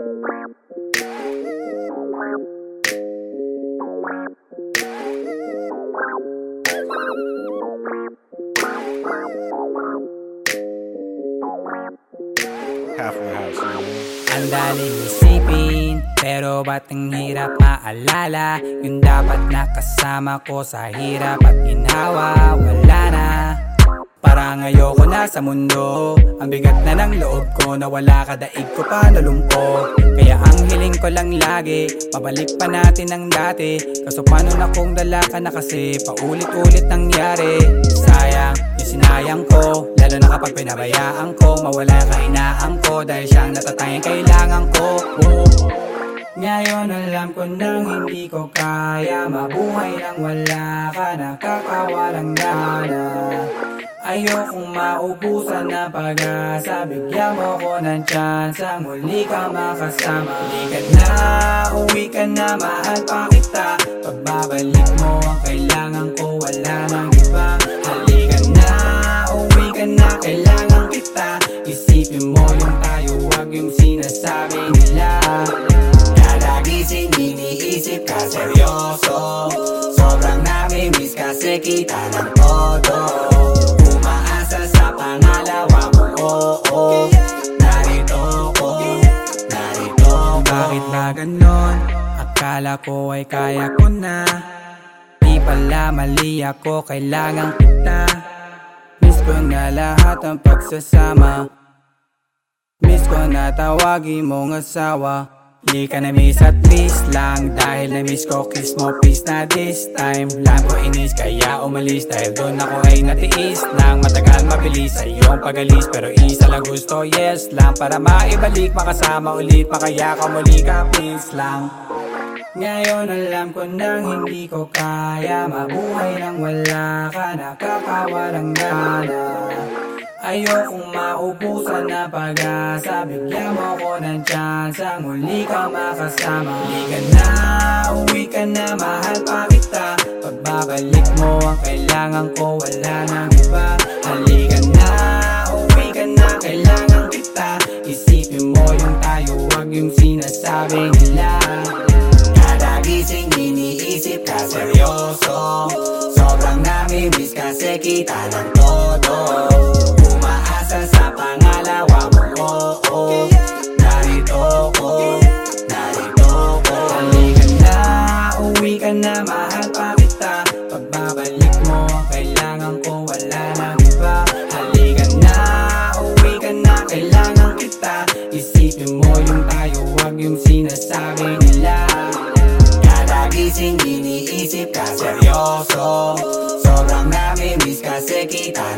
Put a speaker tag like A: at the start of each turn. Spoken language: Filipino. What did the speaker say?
A: Halfway house?
B: Ang daling isipin Pero ba't ang hirap maalala Yung dapat nakasama ko sa hirap at ginawa Wala na Parang ayoko na sa mundo Ang bigat na ng loob ko Nawala ka daig ko pa nalumpo Kaya ang hiling ko lang lagi Pabalik pa natin ang dati. Kaso paano na kung dala ka na kasi Paulit-ulit nangyari. Sayang yung sinayang ko Lalo na kapag pinabayaan ko Mawala ka inaan ko Dahil siyang natatayang kailangan ko. Oh. Ngayon alam ko nang hindi ko kaya Mabuhay nang wala ka Nakakawalang gana Ayokong maubusan na pag-asa. Bigyan mo ko ng chance. Muli ka makasama. Ka na, uwi ka na. Mahal pa kita. Pagbabalik mo ang kailangan ko Wala nang iba. Halika na, uwi ka na. Kailangan kita. Isipin mo yung tayo Huwag yung sinasabi nila. Kada gising iniisip ka seryoso. Sobrang nami-miss kasi kita ng todo Ba ganon? Akala ko ay kaya ko na. Di pala mali ako, kailangan kita. Miss ko na lahat ang pagsasama. Miss ko na tawagin mong asawa Di ka na miss at least lang. Dahil na miss ko kiss mo please na this time Lang. Ko inis kaya umalis. Dahil doon ako ay natiis lang. Matagal mabilis sa iyong pagalis. Pero isa lang gusto yes lang. Para maibalik makasama ulit. Makaya ka muli ka please lang. Ngayon alam ko nang hindi ko kaya. Mabuhay nang wala ka. Nakakawalang gana Ayokong maubusan na pag-asa. Bigyan mo ko ng chance. Ang muli ka makasama. Uwi ka na, uwi ka na. Mahal pa kita. Pagbabalik mo ang kailangan ko Wala nang iba. Halika na, uwi ka na. Kailangan kita. Isipin mo yung tayo Huwag yung sinasabi nila. Kada gising iniisip ka seryoso. Sobrang nami-miss kasi kita ng gising